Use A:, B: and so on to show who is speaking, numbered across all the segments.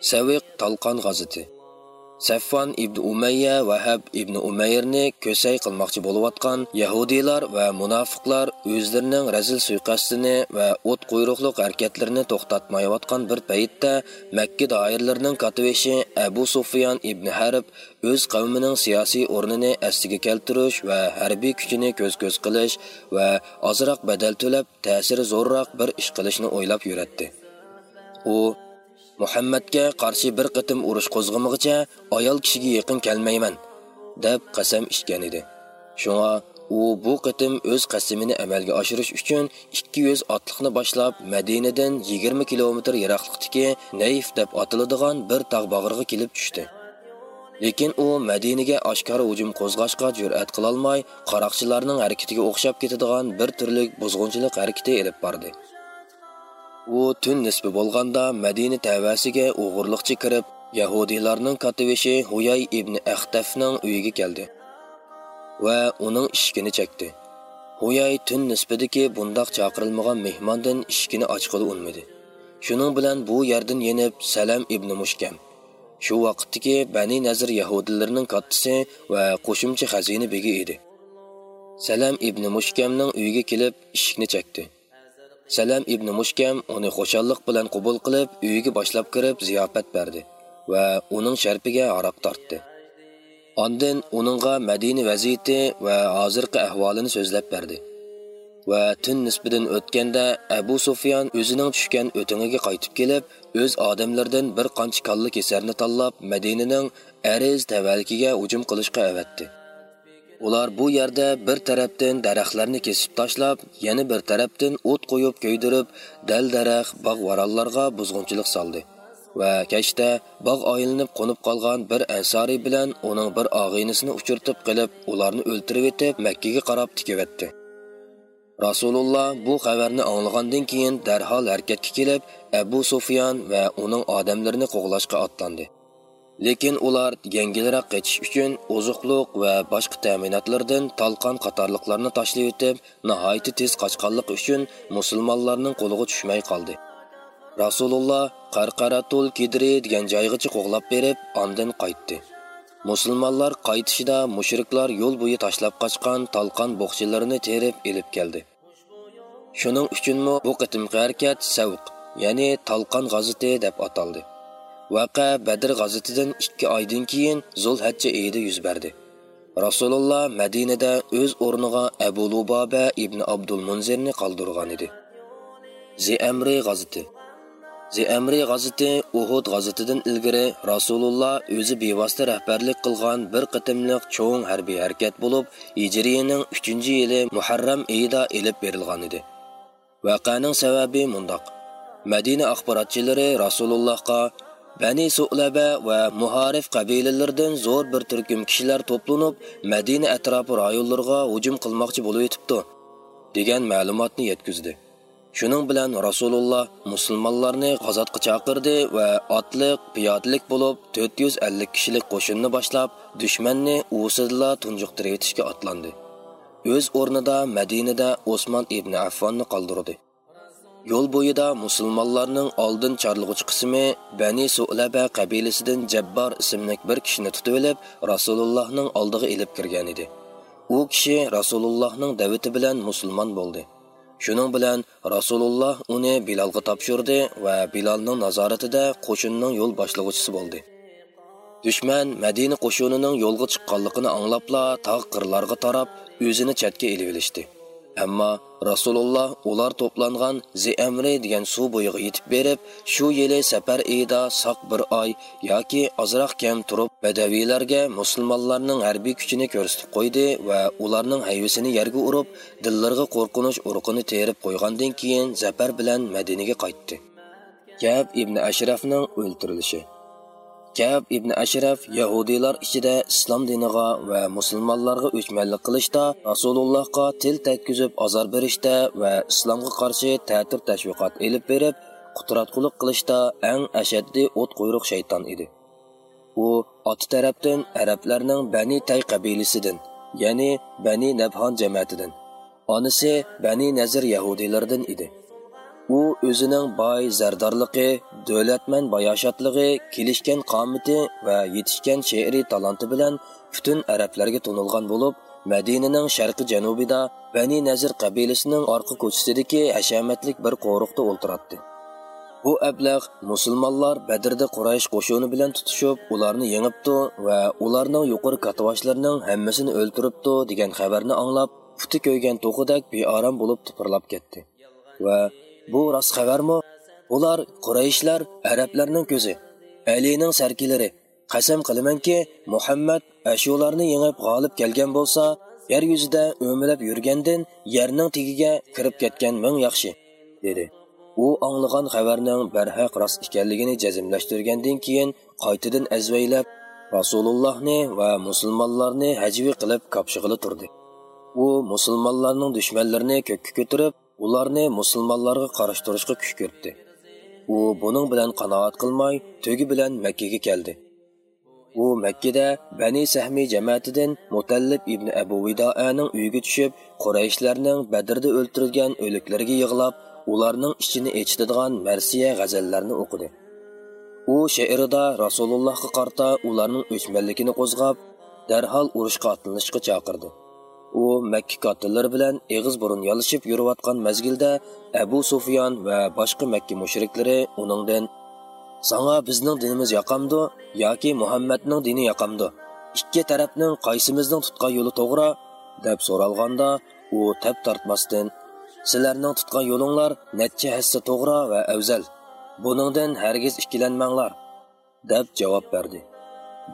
A: Saviq Talqon g'aziti Saffon ibn Umayya Vahab ibn Umayrni ko'say qilmoqchi bo'layotgan yahudiylar va munofiqlar o'zlarining razil suiqasdini va o't quyruqliq harakatlarini to'xtatmayotgan bir paytda Makka doirlarining kativeshi Abu Sufyan ibn Harb o'z qavmining siyosiy o'rnini asliga keltirish va harbiy kuchini ko'z-ko'z qilish va ozroq badal to'lab ta'siri zo'rroq bir ish qilishni o'ylab yuratdi. U muhammadga qarshi bir qitim urush qo'zg'amig'icha ayol kishiga yaqin kelmayman deb qasam ichgan edi. Shunga u bu qitim o'z qasamini amalga oshirish uchun 200 otliqni boshlab madinadan 20 kilometr yiroqlikdagi nayf deb atiladigan bir tog' bag'riga kelib tushdi. Lekin u madinaga oshkora hujum qo'zg'ashga jur'at qilolmay qaroqchilarning harakatiga o'xshab ketadigan bir turlik buzg'unchilik harakati elib bordi. U tun nisbi bo'lganda madina tavasiga o'g'irliqchi kirib yahudiylarning kativishi huyay ibn axtafning uyiga keldi va uning ishkini chekdi. Huyay tun nisbidagi bundoq chaqirilmagan mehmondan ishkini ochqili unmadi shuning bilan bu yerdan yenib salam ibn mushkam. Shu vaqtdagi bani nazir yahudilarining kattasi va qo'shimcha xazina begi edi. Salam ibn mushkamning uyiga kelib ishikni chekdi. Salam ibn Mushkam uni xushalliq bilan qabul qilib, uyiga boshlab kirib ziyofat berdi va uning sharpiga aroq tortdi. Ondan uningga Madina vaziyati va hozirgi ahvolini so'zlab berdi. Va tun nisbidan o'tganda Abu Sufyan o'zining tushgan o'tingiga qaytib kelib, o'z odamlaridan bir qancha kalla kesarni tanlab Madinaning Ariz tavalkiga hujum qilishga avatdi. Ular bu yerda bir tarafdan daraxtlarni kesib tashlab, yana bir tarafdan o't qo'yib kuydirib, dal daraxt bog' varallarga buzg'unchilik soldi. Va kechda bog' oyilinib qo'nib qolgan bir ansoriy bilan uning bir og'inisini uchirtib qilib, ularni o'ltirib etib, Makka ga qarab tikivetdi. Rasululloh bu xabarni anglagandan keyin darhol harakatga kelib, Abu Sufyan va uning odamlarini qo'g'lashga otlandi. Lekin ular yengilroq qaytish uchun oziqliq va boshqa ta'minotlardan talqon qatorliqlarni tashlab o'tib nihoyatda tez qochqanlik uchun musulmonlarning qo'liga tushmay qoldi. Rasululloh qarqaratul kidri degan joygacha qo'g'lab berib ondan qaytdi. Musulmonlar qaytishida mushriklar yo'l bo'yi tashlab qochgan talqon bo'xchilarini terib elib keldi. Shuning uchunmi bu qitimqi harakat savq ya'ni talqon g'aziti deb ataldi. Vaqa Badr g'azitidan 2 oydan keyin Zulhajja oyida yuz berdi. Rasululloh Madinada o'z o'rniga Abu Lubaba ibn Abdul Munzirni qoldirgan edi. Zi'amri g'aziti Zi'amri g'aziti Uhud g'azitidan ilgari Rasululloh o'zi bevosita rahbarlik qilgan bir qitimliq cho'ng harbiy harakat bo'lib, Hijriyaning 3-yili Muharram oyida elib berilgan edi. Vaqaning sababi mundoq. Madina axborotchilari Rasulullohga Bani Su'laba va Muharif qabilalaridan zo'r bir turkum kishilar to'planib, Madina atrofi rayonlarga hujum qilmoqchi bo'lib yetibdi, degan ma'lumotni yetkazdi. Shuning bilan Rasululloh musulmonlarni g'azotga chaqirdi va otliq, piyodalik bo'lib 450 kishilik qo'shinni boshlab, dushmanni usidla tunjuqtirib etishga otlandi. O'z o'rnida Madinada Osmon ibn Affonni qoldirdi. Yo'l bo'yida musulmonlarning oldin charlig'uchi qismi Bani Su'laba qabilasidan Jabbor ismli bir kishini tutib olib, Rasulullohning oldiga ilib kirgan edi. U kishi Rasulullohning da'vati bilan musulmon bo'ldi. Shuning bilan Rasululloh uni Bilalga topshirdi va Bilalning nazoratida qo'shinning yo'l boshlovchisi bo'ldi. Dushman Madina qo'shinining yo'lga chiqqanligini anglabla tog' qirlarga tarab, o'zini chatga ilib olishdi. Әмма Rasululloh ular to'plangan Zi'amri degan suv bo'yiga етіп berib, shu yili safar ида сақ bir oy yoki ozroq kam turib, badaviylarga musulmonlarning harbiy kuchini ko'rsatib qo'ydi va ularning hayvisini yerga urib, dillariga қорқыныш urqini теріп qo'ygandan keyin zafar bilan Madinaga qaytdi. Кәб ibn Ashrafning o'ltirilishi Kab ibn Ashraf Yahudiylar ichida islom diniga va musulmonlarga o'chmanlik qilishda, Rasulullohga til tekkizib azor berishda va islomga qarshi ta'tir tashviqot elib berib, qutratqulik qilishda eng ashaddiy o't quyruq shayton edi. U ot tarafdan arablarning Bani Tay qabilasidan, ya'ni Bani Nabhon jamoatidan, onasi Bani Nazir yahudiylaridan edi. U o'zining boy zardorligi davlatman bayoshatligi kelishgan qomati va yetishgan she'riy talanti bilan butun arablarga to'nilgan bo'lib madinaning sharqi janubida bani nazir qabilasining orqa ko'chasidagi hashamatlik bir qo'riqda o'ltirardi bu ablag musulmonlar badrda quraysh qo'shuni bilan tutishib ularni yengibdi va ularning yuqori katvoshlarning hammasini o'ltiribdi degan xabarni anglab puti ko'ygan to'qidak beorom bo'lib tipirlab ketdi va bu rost xabarmi? Ular qurayishlar arablarning ko'zi alining sarkilari. Qasam qilamanki muhammad ashularni yengib g'olib kelgan bo'lsa yer yuzida o'milab yurgandan yerning tagiga kirib ketgan ming yaxshi dedi. U anglagan xabarning barhaq rost ekanligini jazmlashtirgandan keyin qaytadan azvaylab rasulullohni va musulmonlarni hajvi qilib kopshig'ili turdi. U musulmonlarning dushmanlarini ko'kka ko'tarib ularni musulmonlarga qarashtirishga kuch ko'rdi u buning bilan qanoat qilmay tugi bilan makkaga keldi. U makkada bani sahmiy jamoatidan mutallib ibn abu vidoaning uyiga tushib qurayishlarning badrda o'ltirilgan o'liklarga yig'lab ularning ichini echitadigan marsiya g'azallarni o'qidi. U she'rida rasulullohga qarta ularning o'chmanligini qo'zg'ab darhol urushga otlanishga chaqirdi. U makka kotillari bilan eg'iz burun yolishib yurayotgan mazgilda abu sufyon va boshqa makka mushriklari uningdan sanga bizning dinimiz yoqamdi yoki muhammadning dini yoqamdi ikki tarafning qaysimizning tutgan yo'li to'g'ri? deb so'ralganda u tap tortmasdan sizlarning tutgan yo'linglar necha hissa to'g'ri va afzal? Buningdan hargiz ikkilanmanglar deb javob berdi.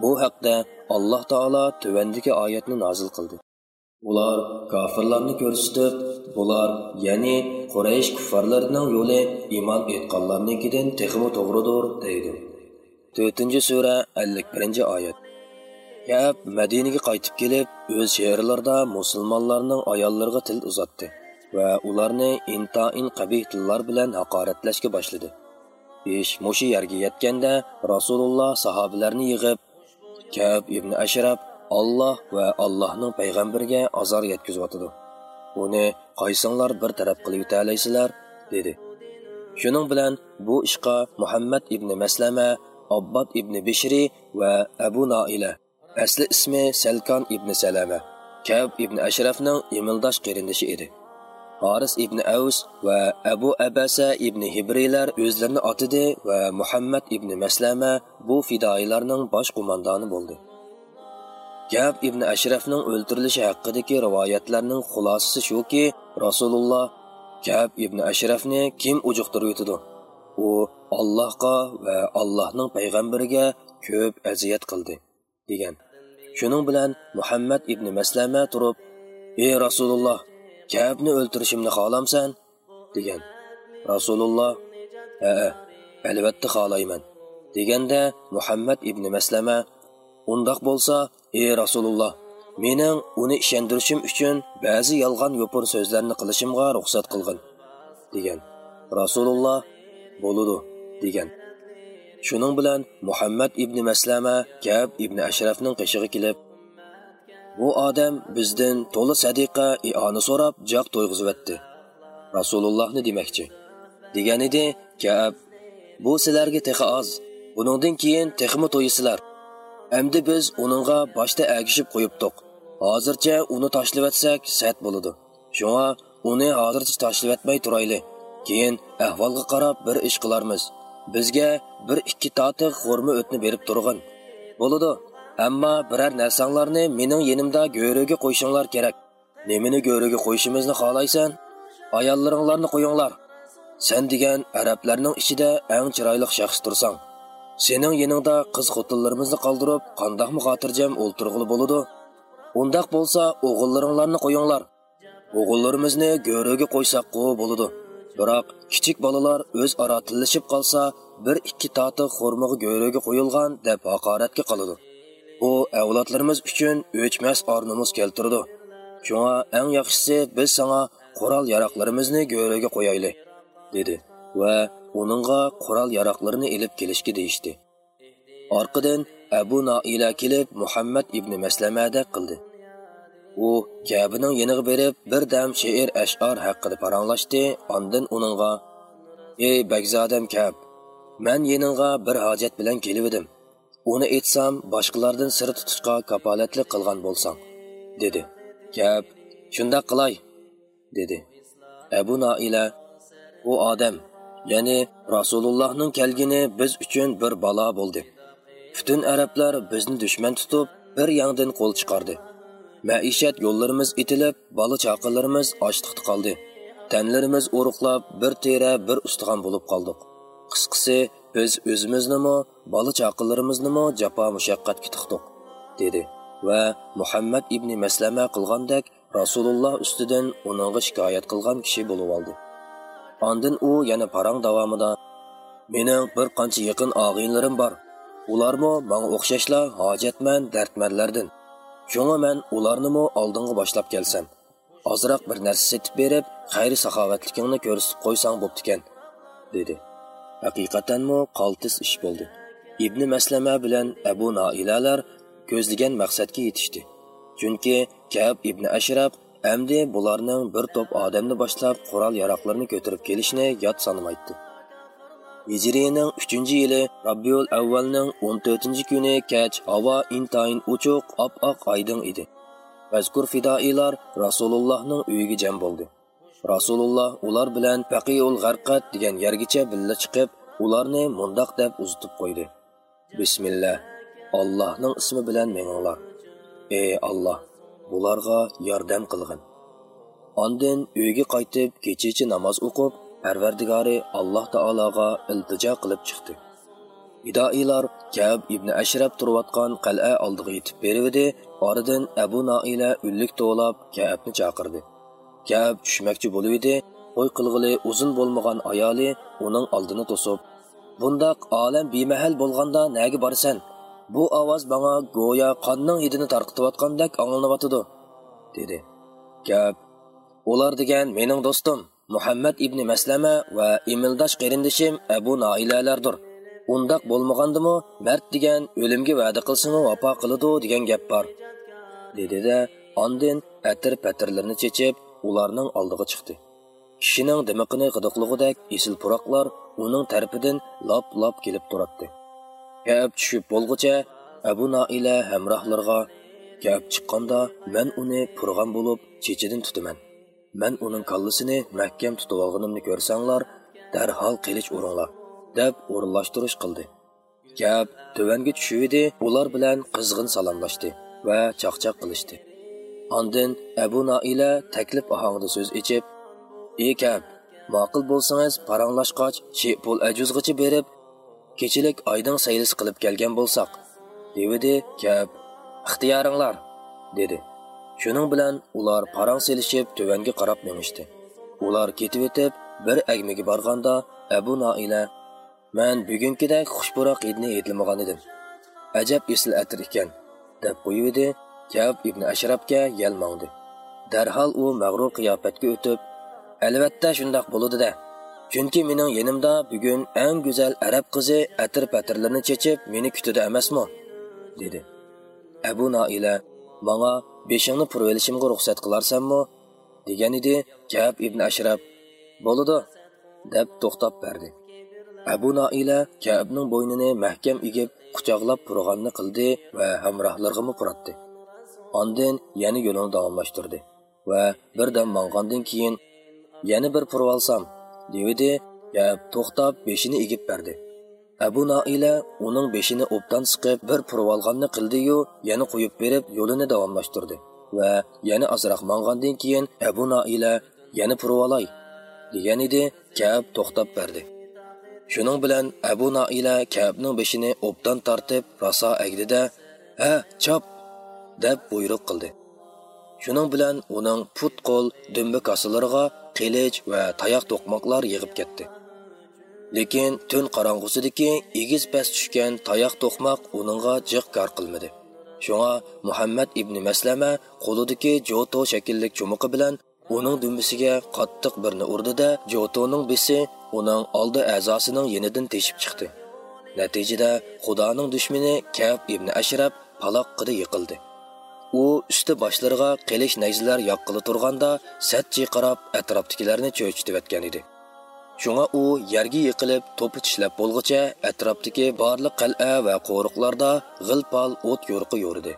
A: Bu haqda alloh taolo tuvandagi oyatni nozil qildi. Ular kofirlarni ko'rsatib bular ya'ni quraysh kuffarlarining yo'li iymon etganlarnikidan texmi to'g'ridir deydi to'rtinchi sura ellik birinchi oyat Kab Madinaga qaytib kelib, o'z she'rlarida musulmonlarning ayollariga til uzatdi va ularni intoin qabih tillar bilan haqoratlashga boshladi. Ish mushi yerga yetganda Rasululloh sahobalarni yig'ib, Kab ibn Ashraf Alloh va Allohning payg'ambariga azor yetkazayotdi. Uni qaysinglar bir taraf qilib yutalaysizlar, dedi. Shuning bilan bu ishqa Muhammad ibn Maslama, Abbad ibn Bishri va Abu Naila, asli ismi Salkon ibn Salama, Kab ibn Ashrafning imildosh qarindoshi edi. Haris ibn Avs va Abu Abasa ibn Hibriylar o'zlarini otidi va Muhammad ibn Maslama bu fidoilarning bosh qo'mondoni bo'ldi. Gap ibn Ashrafning o'ldirilishi haqidagi rivoyatlarning xulosasi shuki, Rasululloh Gap ibn Ashrafni kim ujuqtirib? U Allohga va Allohning payg'ambariga ko'p aziyat qildi, degan. Shuning bilan Muhammad ibn Maslama turib, "Ey Rasululloh, Gapni o'ltirishimni xohlamsan?" degan. Rasululloh, "Ha, albatta xohlayman." deganda Muhammad ibn Maslama, "Undaq bo'lsa, ey rasululloh mening uni ishontirishim uchun ba'zi yolg'on yopur so'zlarni qilishimga ruxsat qilgin degan. Rasululloh bo'ludi degan. Shuning bilan muhammad ibn maslama kab ibn ashrafning qishig'i kelib bu odam bizdan to'la sadiqa ioni so'rab joq to'yg'izvatdi rasulullohni demoqchi degan edi kab. Bu sizlarga tehi oz buningdan keyin texmi to'yisizlar Әмді біз оныңға башта әгішіп қойыптық. Hozircha uni tashlavatsak sat bo'ladi. Shunga uni hozircha tashlavatmay turayli. Keyin ahvolga qarab bir ish qilarmiz. Bizga bir ikki totiq xo'rma o'tni berib turg'in. Bo'ladi. Ammo biror narsanglarni mening yenimda go'riga qo'yishinglar kerak. Nemini go'riga qo'yishimizni xohlaysan? Ayollaringlarni qo'yinglar. Sen degan arablarning ichida eng chiroyli shaxs tursan. Sening yeningda qiz xotinlarimizni qoldirib qandoqmi xotirjam o'ltirg'ili bo'ladi undaq bo'lsa o'g'illaringlarni qo'yinglar. O'g'illarimizni go'riga qo'ysaqku bo'ladi biroq kichik bolalar o'zaro tillashib qolsa bir ikki toti xo'rmig'i go'riga qo'yilgan deb haqoratga qoladi bu avlodlarimiz uchun o'chmas ornimiz keltirdi. Shunga eng yaxshisi biz sana qurol yaroqlarimizni go'riga qo'yaylik dedi va uningga qurol yaroqlarini ilib kelishga deyishdi. Orqadan abu noila kelib muhammad ibn maslamada qildi. U kabining yeniga berib bir dam she'r ashor haqida paranglashdi ondan uningga ey bagzodam kab man yeningga bir hojat bilan kelibdim uni aytsam boshqalardan sir tutishga kapolatlik qilgan bo'lsang dedi. Kab shundoq qilay dedi. Abu noila u odam ya'ni rasulullohning kelgini biz uchun bir balo bo'ldi. Butun arablar bizni dushman tutib bir yangdan qo'l chiqardi. Maishat yo'llarimiz itilib bola chaqalarimiz ochliqda qoldi. Tanlarimiz o'ruqlab bir tera bir ustixon bo'lib qoldik. Qisqasi biz o'zimiznimi bola chaqalarimiznimi jafo mushaqqatga tiqdiq dedi. Va muhammad ibn maslama qilgandek rasululloh ustidan uningga shikoyat qilgan kishi bo'lib oldi. Ondan u yana parang davomida mening bir qancha yaqin og'inlarim bor. Ularmi menga o'xshashla hojatman dardmanlardan. Shunga ularni mo oldinga boshlab kelsam. Ozroq bir narsa setib berib xayri saxovatligingni ko'rsatib qo'ysang bo'ptikan dedi. Haqiqatanmi qaltis ish bo'ldi. Ibn maslama bilan abu noilalar ko'zlagan maqsadga yetishdi. Chunki kab ibn Ashraf Әмді бұларның бір топ адамны башлап құрал qurol yaroqlarni келішіне ят yod sanamaydi hijriyaning uchinchi yili rabbiyul avvalning 14 kuni kech havo intayin uchuq op oq oydin edi mazkur fidoilar rasulullohning uyiga jam bo'ldi rasululloh ular bilan baqiul g'arqat degan yergacha billa chiqib ularni mundoq deb uzitib qo'ydi bismillah allohning ismi bilan menginglar ey alloh bularga yordam qilg'in. Ondin uyga qaytib kechichi namoz o'qib parvardigori alloh taologa iltijo qilib chiqdi. Idoiylar kab ibn ashrab turayotgan qal'a oldiga yetib berivdi oradan abu noila ullik to'lab kabni chaqirdi. Kab tushmoqchi bo'luvdi qo'y qilg'ili uzun bo'lmagan ayoli uning oldini to'sib bundoq olam bemahal bo'lganda nega borsan bu ovoz manga go'yo qonning hidini tarqitayotgandek anglanyotidi dedi. Gap ular degan mening do'stim muhammad ibn maslama va imildosh qarindishim abu noilalardir undoq bo'lmagandimi mard degan o'limga va'da qilsinu vafo qiladi degan gap bor dedida ondin atir patirlarni chechib ularning oldiga chiqdi. Kishining dimiqini g'idiqlig'idek esil puroqlar uning tarafidan lop lop kelib gap tushib bo'lg'icha abu noila hamrohlarga gap chiqqanda men uni purg'an bo'lib chechidan tutaman. Men uning kallasini mahkam tutib olganimni ko'rsanglar darhol qilich uringlar deb o'rinlashtirish qildi. Gap tuvanga tushuvdi ular bilan qizg'in salomlashdi va chaqchaq qilishdi. Ondin abu noila taklif ohangida so'z ichib ey kap ma'qul bo'lsangiz paranglashqoch shepul ajuzgacha berib kechilik oydin saylis qilib kelgan bo'lsak devidi kap ixtiyoringlar dedi. Shuning bilan ular parang selishib tuvanga qarab minishdi. Ular ketib o'tib bir agmiga borganda abu noila man bugunkidek xushburoq hidni edilmagan edim. Ajab esl atir ekan deb qo'yuvdi kab ibn ashrabga yalmondi darhol u mag'rur qiyofatga o'tib albatta shundoq bo'ladi-da. Chunki mening yonimda bugun eng go'zal arab qizi atir patirlarni chechib meni kutdi emasmi dedi. Abu noila manga beshingni purib olishimga ruxsat qilarsanmi? degan edi jab ibn ashrab bo'ladi deb to'xtab berdi. Abu noila kabning bo'ynini mahkam egib quchoqlab purg'anni qildi va hamrohlarg'imi puratdi. Ondin yana yo'lini davomlashtirdi va birdan mong'andan keyin yana bir purib olsam devidi gap to'xtab beshini egib berdi. Abu noila uning beshini o'bdan siqib bir purvolganni qildiyu yana qo'yib berib yo'lini davomlashtirdi va yana ozroq mong'andan keyin abu noila yana purvolay degan edi kab to'xtab berdi. Shuning bilan abu noila kabning beshini o'bdan tortib raso agdida ha chop deb buyruq qildi. Shuning bilan uning put qo'l dumba kosalariga qilich va tayoq to'qmoqlar yig'ib ketdi. Lekin tun qorong'usidagi egiz past tushgan tayoq to'qmoq uningga jiq kor qilmadi. Shunga muhammad ibn maslama qo'lidagi joto shakllik cho'miqi bilan uning dumbisiga qattiq birni urdida jotoning bisi uning oldi a'zosining yenidan teshib chiqdi. Natijada xudoning dushmani kab ibn ashrab paloqqida yiqildi. U usti boshlariga qilish nayzlar yoqqili turganda satchi qarab atrofdagilarni cho'chitibyotgan edi shunga u yerga yiqilib, to'pi tishlab bo'lg'icha atrofdagi barliq qal'a va qo'riqlarda g'ilpal o't yo'riqi yo'ridi.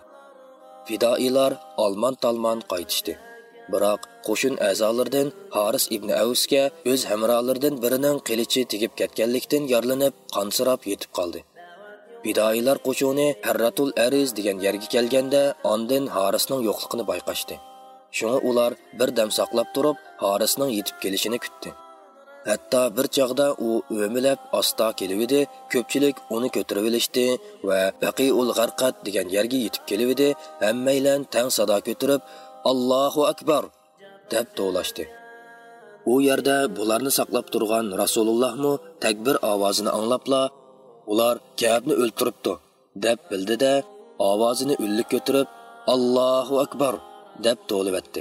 A: Fidoilar alman-talman qaytishdi. Biroq qo'shin a'zolaridan Haris ibn Avsga o'z hamrohlaridan birining qilichi tegib ketganlikdan yorlanib, qonsirab yetib qoldi. Fidoilar qo'shuni Harratul Ariz degan yerga kelganda, ondan Harisning yo'qligini bayqashdi. Shunga ular bir dam saqlab turib, Harisning yetib kelishini kutdi. Hatto bir chog'da u o'milab osta kelivdi, ko'pchilik uni ko'tarib olishdi va Baqiul G'arqat degan yerga yetib kelivdi, hammaylan tang sado ko'tarib Allohu akbar deb to'lashdi. u yerda bularni saqlab turgan rasulullohmi takbir ovozini anglabla ular kabni o'ltiribdi deb bildida ovozini o'llik ko'tarib allohu akbar deb to'libatdi.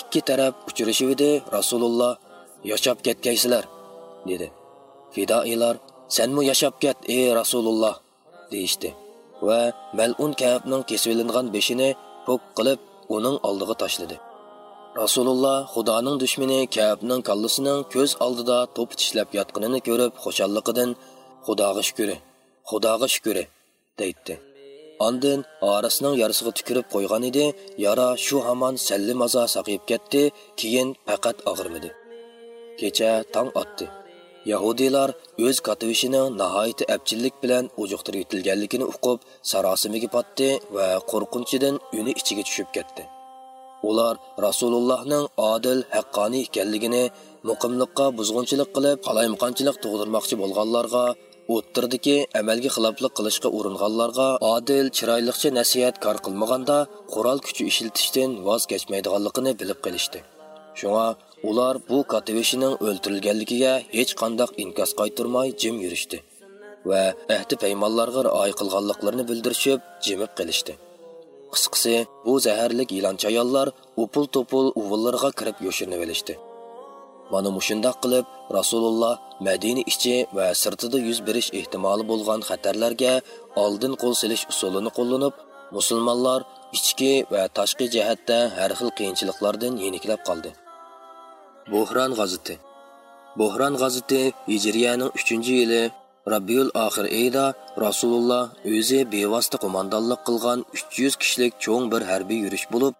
A: Ikki taraf uchrashuvdi rasululloh yashab ketgaysizlar dedi. Fidoilar sanmi yashab ket ey rasululloh deyishdi va malun kabning kesilingan beshini po'k qilib uning oldiga tashladi. Rasululloh xudoning dushmani kabning kallasining ko'z oldida to'p tishlab yotganini ko'rib xushalliqidan xudoga shukuri xudoga shukuri deydi Ondan orasining yarisiga tukirib qo'ygan edi, yara shu hamon salli mazo saqib ketdi, keyin faqat og'irmadi. Kecha tong otdi. Yahudiylar o'z kativishining nihoyat abchillik bilan ujuqtirib yetilganligini uqib, sarosimiga potdi va qo'rqinchidan uni ichiga tushib ketdi. Ular Rasulullohning odil, haqqoniy ekanligini, muqimlikqa buzg'unchilik qilib, qalaymqonchilik tug'dirmoqchi bo'lganlarga o'ttirdiki amalga xiloflik qilishga uringanlarga odil chiroyliqcha nasihat kor qilmaganda qurol kuchi ishiltishdan voz kechmaydiganligini bilib qilishdi. Shunga ular bu kativishining o'ltirilganligiga hech qandoq inkos qaytirmay jim yurishdi va ahdi paymonlarga rioya qilganliklarini bildirishib jimib qilishdi. Qisqasi bu zaharlik yilonchayonlar upul topul uvullarga kirib yoshirinib olishdi Mana mushundoq qilib Rasululloh Madina ichi va sirtida yuz berish ehtimoli bo'lgan xatarlarga oldin qo'l silish usulini qo'llanib, musulmonlar ichki va tashqi jihatda har xil qiyinchiliklardan yeniklab qoldi. bo'hron g'aziti Bohran g'aziti Hijriyaning 3-yili Rabbiyul oxir eyda Rasululloh o'zi bevosita qo'mondonlik qilgan 300 kishilik cho'ng bir harbiy yurish bo'lib,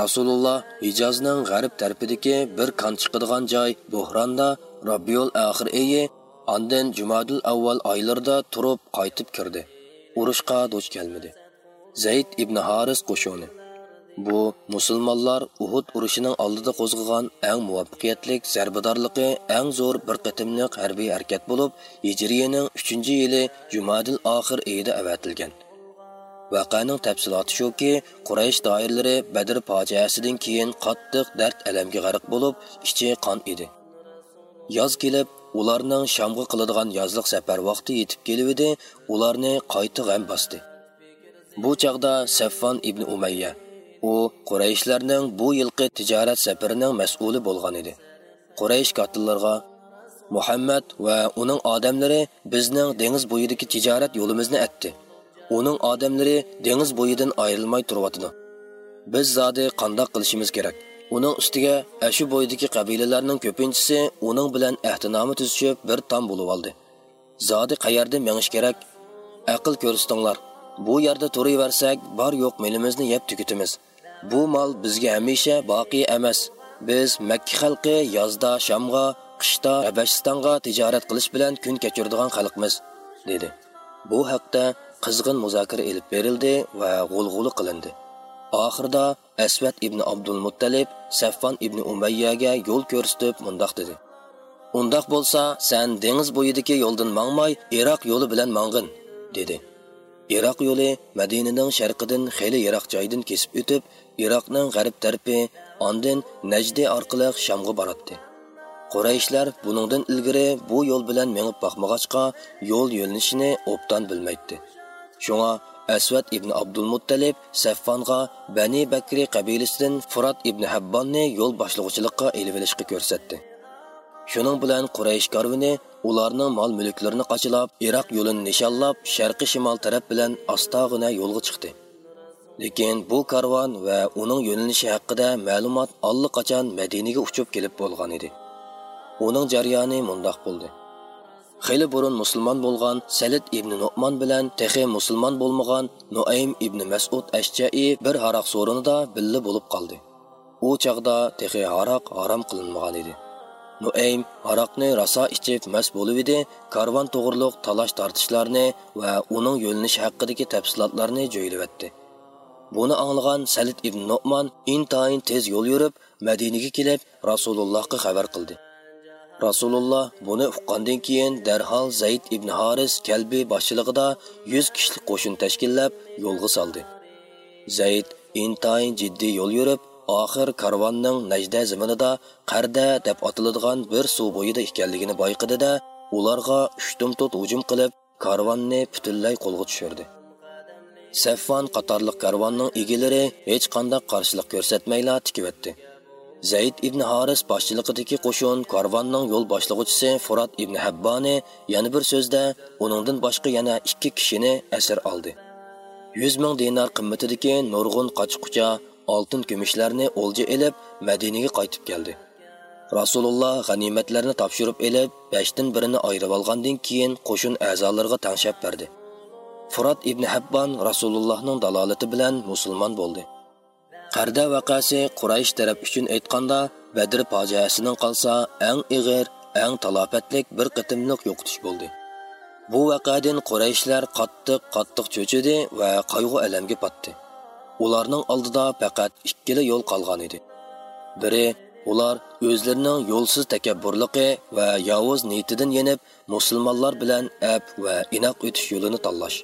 A: rasululloh hijozning g'arb tarafidagi bir kon chiqadigan joy buhronda Rabbiyul oxir eyi ondan jumadul avval oylarida turib qaytib kirdi. Urushqa duch kelmadi. Zayd ibn haris qo'shoni bu musulmonlar uhud urushining oldida qo'zg'agan eng muvaffaqiyatlik zarbadorligi eng zo'r bir qatimliq harbiy harakat bo'lib hijriyaning 3 yili jumadil oxir oyida avatilgan Vaqaning tafsiloti shuki, Quraysh doirlari Badr fojiasidan keyin qattiq dard alamga g'arq bo'lib, ichi qon edi. Yoz kelib, ularning Shamga qiladigan yozliq safar vaqti yetib keluvdi ularni qayta g'am bosdi. Bu chaqda Saffon ibn Umayya u qurayishlarning bu yilqi tijorat safarining mas'uli bo'lgan edi. qurayish qotillarga Muhammad va uning odamlari bizning dengiz bo'yidagi tijorat yo'limizni atdi. uning odamlari dengiz bo'yidan ayrilmay turyotidi biz zodi qandoq qilishimiz kerak? Uning ustiga ashu bo'yidagi qabilalarning ko'pinchisi uning bilan ahdinomi tuzishib bir tom bo'lib oldi. Zodi qayerda mengish kerak? Aql ko'rsatinglar bu yerda turaversak bor yo'q milimizni yeb tugitimiz bu mol bizga hamisha boqiy emas. Biz makka xalqi yozda shamg'a qishda habashistonga tijorat qilish bilan kun kechiradigan xalqmiz dedi. Bu haqda qizg'in muzokara elib berildi va g'ulg'uli qilindi. Oxirida asvat ibn abdul muttalib saffon ibn umayyaga yo'l ko'rsatib mundoq dedi. Undoq bo'lsa san dengiz bo'yidagi yo'ldan mangmay iroq yo'li bilan mang'in dedi. Iroq yo'li madinaning sharqidan xeyli yiroq joydan kesib o'tib iroqning g'arb tarafi ondan najdi orqali shamga boradi Qurayshlar buningdan ilgari bu yo'l bilan mengib boqmag'achqa yo'l yo'linishini obdan bilmaydi Shunga Asvat ibn Abdulmuttalib Saffonga Bani Bakri qabilasidan Furat ibn Habbonni yo'l boshlovchilikqa elib olishga ko'rsatdi. Shuning bilan Quraysh karvini ularning mol-mulklarini qachilab, Iroq yo'lini nishonlab, sharqi shimol taraf bilan ostog'ina yo'lga chiqdi. Lekin bu karvon va uning yo'nalishi haqida ma'lumot allaqachon Madinaga uchib kelib bo'lgan edi. uning jarayoni mundoq bo'ldi. Xeyli burun musulmon bo'lgan salid ibn nu'man bilan texi musulmon bo'lmagan nuaym ibn masud ashjai bir haroq so'rinida billa bo'lib qoldi. U chog'da texi haroq harom qilinmagan edi. Nuaym haroqni raso ichib mast bo'lib edi karvon to'g'riliq talash tortishlarni va uning yo'linishi haqidagi tafsilotlarni jo'ylayotdi buni anglagan salid ibn nu'mon intayin tez yo'l yurib madinaga kelib rasulullohga xabar qildi. Rasululloh buni uqqandan keyin darhol zayd ibn haris kalbi boshchiligida yuz kishilik qo'shin tashkillab yo'lga soldi. Zayd intayin jiddiy yo'l yurib oxir karvonning najda zaminida qarda deb atiladigan bir suv bo'yida ekanligini boyqidida ularga ushtum to'rt hujum qilib karvonni butunlay qo'lga tushirdi. Saffon qatorliq karvonning egalari hech qanday qarshilik ko'rsatmayla tikivetdi zayd ibn haris boshchiligidagi qo'shin karvonning yo'l boshlag'uvchisi furat ibn habboni yana bir so'zda uningdan boshqa yana ikki kishini asir oldi. Yuz ming dinar qimmatidagi nurg'un qochqucha oltin kumushlarni o'lja ilib madinaga qaytib keldi. Rasululloh g'animatlarni topshirib ilib beshdan birini ayirib olgandan keyin qo'shin a'zolariga tangshab berdi. Фурат ибн Хаббан rasulullohning dalolati белән мусулман bo'ldi. Qarda vaqasi quraysh taraf uchun aytganda badr fojiasining qolsa eng ig'ir eng talofatlik bir qitimliq yo'qotish bo'ldi. Bu vaqadan qurayshlar qattiq qattiq cho'chidi va qayg'u alamga patdi ularning oldida faqat ikkila yo'l qolgan edi. Biri ular o'zlarining yo'lsiz takabburligi va yovuz niyatidan yenib musulmonlar bilan ab va inoq o'tish yo'lini tanlash.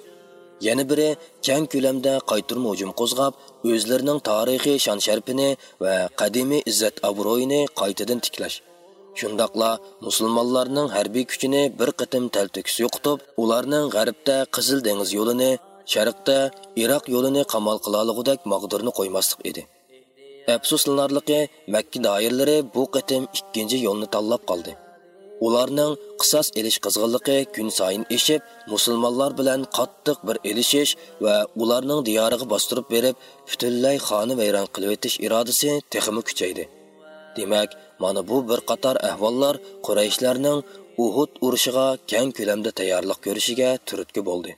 A: Yana biri keng ko'lamda qaytirma hujum qo'zg'ab o'zlarining tarixiy shon sharpini va qadimiy izzat obro'yini qaytadan tiklash. Shundaqla musulmonlarning harbiy kuchini bir qatim talto'kis yo'qotib ularning g'arbda qizil dengiz yo'lini sharqda iroq yo'lini qamal qilalig'udak mag'dirni qo'ymaslik edi. Afsuslanarligi makka doirlari bu qatim ikkinchi yo'lni tanlab qoldi. Ularning qisos elish qizg'inligi kun sayin eshib musulmonlar bilan qattiq bir elishish va ularning diyoriga bostirib berib butunlay xoni vayron qilib o'tish irodasi texmi kuchaydi. Demak mana bu bir qator ahvollar qurayshlarning uhud urushiga keng ko'lamda tayyorlik ko'rishiga turtki bo'ldi.